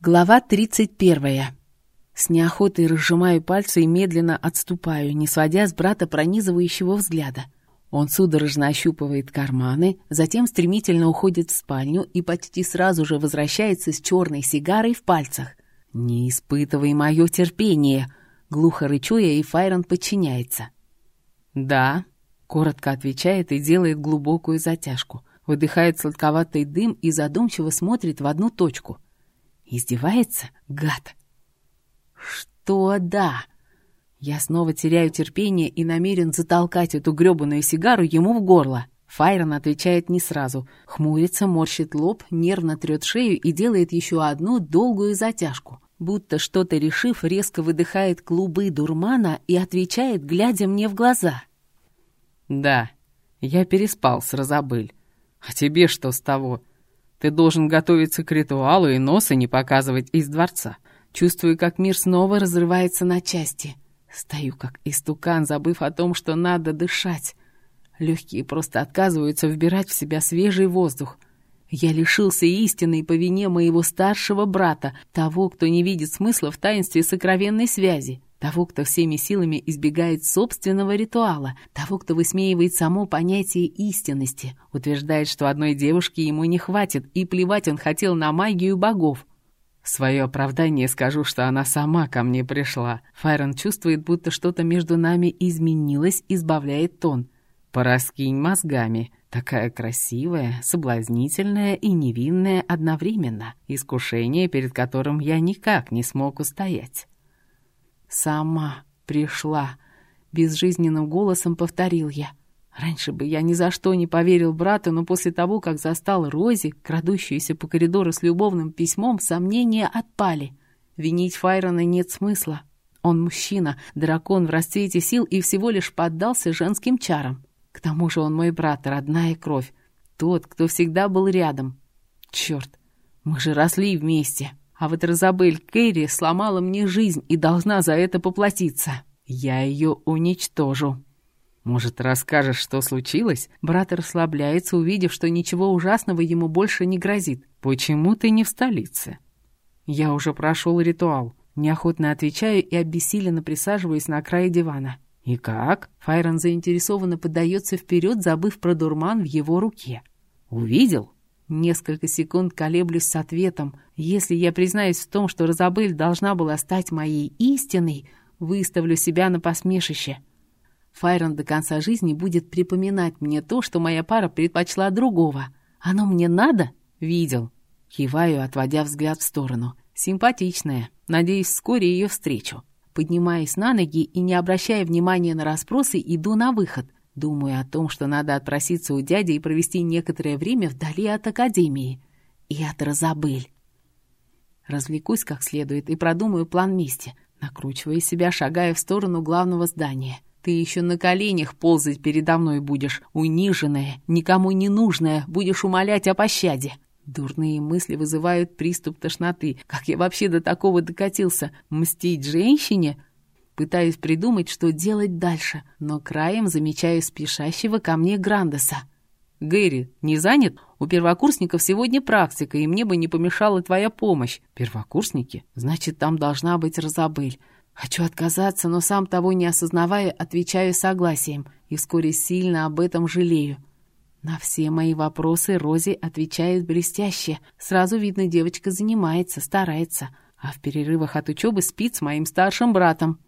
Глава 31. С неохотой разжимаю пальцы и медленно отступаю, не сводя с брата пронизывающего взгляда. Он судорожно ощупывает карманы, затем стремительно уходит в спальню и почти сразу же возвращается с черной сигарой в пальцах. «Не испытывай мое терпение!» Глухо рычу я, и Файрон подчиняется. «Да», — коротко отвечает и делает глубокую затяжку. Выдыхает сладковатый дым и задумчиво смотрит в одну точку — Издевается? Гад! Что да? Я снова теряю терпение и намерен затолкать эту грёбаную сигару ему в горло. Файрон отвечает не сразу. Хмурится, морщит лоб, нервно трёт шею и делает еще одну долгую затяжку. Будто что-то решив, резко выдыхает клубы дурмана и отвечает, глядя мне в глаза. «Да, я переспал с Розабель. А тебе что с того? Ты должен готовиться к ритуалу и носа не показывать из дворца. Чувствую, как мир снова разрывается на части. Стою как истукан, забыв о том, что надо дышать. Легкие просто отказываются вбирать в себя свежий воздух. Я лишился истины по вине моего старшего брата, того, кто не видит смысла в таинстве сокровенной связи. Того, кто всеми силами избегает собственного ритуала, того, кто высмеивает само понятие истинности, утверждает, что одной девушки ему не хватит, и плевать он хотел на магию богов. В свое оправдание скажу, что она сама ко мне пришла. Файрон чувствует, будто что-то между нами изменилось, избавляет тон. «Пораскинь мозгами. Такая красивая, соблазнительная и невинная одновременно. Искушение, перед которым я никак не смог устоять». «Сама пришла», — безжизненным голосом повторил я. Раньше бы я ни за что не поверил брату, но после того, как застал Рози, крадущуюся по коридору с любовным письмом, сомнения отпали. Винить Файрона нет смысла. Он мужчина, дракон в расцвете сил и всего лишь поддался женским чарам. К тому же он мой брат, родная кровь. Тот, кто всегда был рядом. Черт, мы же росли вместе. А вот Розабель Керри сломала мне жизнь и должна за это поплатиться. Я ее уничтожу. Может, расскажешь, что случилось? Брат расслабляется, увидев, что ничего ужасного ему больше не грозит. Почему ты не в столице? Я уже прошел ритуал. Неохотно отвечаю и обессиленно присаживаюсь на край дивана. «И как?» Файрон заинтересованно подается вперед, забыв про дурман в его руке. «Увидел?» Несколько секунд колеблюсь с ответом. Если я признаюсь в том, что Розабель должна была стать моей истиной, выставлю себя на посмешище. Файрон до конца жизни будет припоминать мне то, что моя пара предпочла другого. Оно мне надо? Видел. Киваю, отводя взгляд в сторону. Симпатичная. Надеюсь, вскоре ее встречу. Поднимаюсь на ноги и, не обращая внимания на расспросы, иду на выход. Думаю о том, что надо отпроситься у дяди и провести некоторое время вдали от академии. И от Розабель. Развлекусь как следует и продумаю план мести, накручивая себя, шагая в сторону главного здания. Ты еще на коленях ползать передо мной будешь, униженная, никому не нужная, будешь умолять о пощаде. Дурные мысли вызывают приступ тошноты. Как я вообще до такого докатился? Мстить женщине? Пытаюсь придумать, что делать дальше, но краем замечаю спешащего ко мне Грандеса. «Гэри, не занят? У первокурсников сегодня практика, и мне бы не помешала твоя помощь». «Первокурсники? Значит, там должна быть Розабель». Хочу отказаться, но сам того не осознавая, отвечаю согласием, и вскоре сильно об этом жалею. На все мои вопросы Рози отвечает блестяще. Сразу видно, девочка занимается, старается, а в перерывах от учебы спит с моим старшим братом.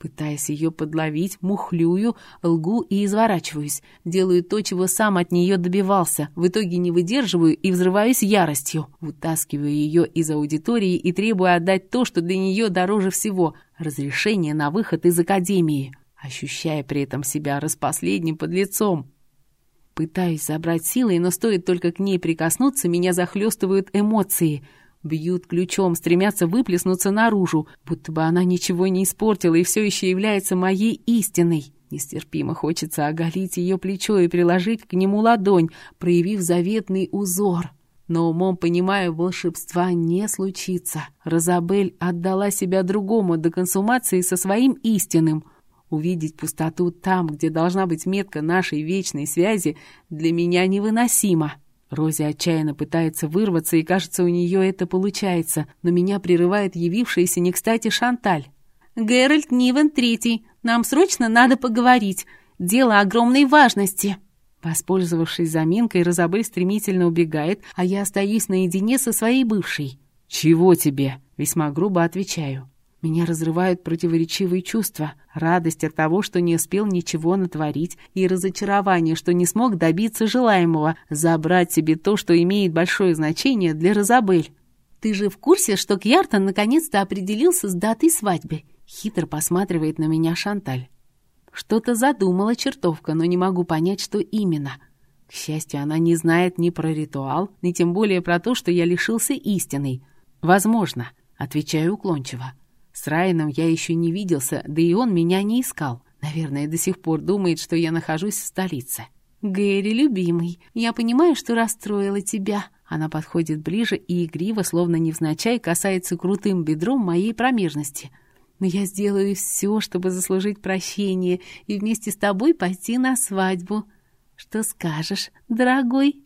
Пытаясь ее подловить, мухлюю, лгу и изворачиваюсь. Делаю то, чего сам от нее добивался. В итоге не выдерживаю и взрываюсь яростью. Вытаскиваю ее из аудитории и требую отдать то, что для нее дороже всего — разрешение на выход из академии, ощущая при этом себя распоследним под лицом. Пытаюсь забрать силы, но стоит только к ней прикоснуться, меня захлестывают эмоции — Бьют ключом, стремятся выплеснуться наружу, будто бы она ничего не испортила и все еще является моей истиной. Нестерпимо хочется оголить ее плечо и приложить к нему ладонь, проявив заветный узор. Но умом понимаю, волшебства не случится. Розабель отдала себя другому до консумации со своим истинным. Увидеть пустоту там, где должна быть метка нашей вечной связи, для меня невыносимо. Рози отчаянно пытается вырваться, и кажется, у нее это получается, но меня прерывает явившаяся не кстати Шанталь. «Геральт Нивен Третий, нам срочно надо поговорить. Дело огромной важности». Воспользовавшись заминкой, Розабель стремительно убегает, а я остаюсь наедине со своей бывшей. «Чего тебе?» — весьма грубо отвечаю. Меня разрывают противоречивые чувства. Радость от того, что не успел ничего натворить, и разочарование, что не смог добиться желаемого, забрать себе то, что имеет большое значение для Розабель. «Ты же в курсе, что Кьяртон наконец-то определился с датой свадьбы?» Хитро посматривает на меня Шанталь. Что-то задумала чертовка, но не могу понять, что именно. К счастью, она не знает ни про ритуал, ни тем более про то, что я лишился истины. «Возможно», — отвечаю уклончиво. С Райаном я еще не виделся, да и он меня не искал. Наверное, до сих пор думает, что я нахожусь в столице. «Гэри, любимый, я понимаю, что расстроила тебя». Она подходит ближе и игриво, словно невзначай, касается крутым бедром моей промежности. «Но я сделаю все, чтобы заслужить прощение и вместе с тобой пойти на свадьбу. Что скажешь, дорогой?»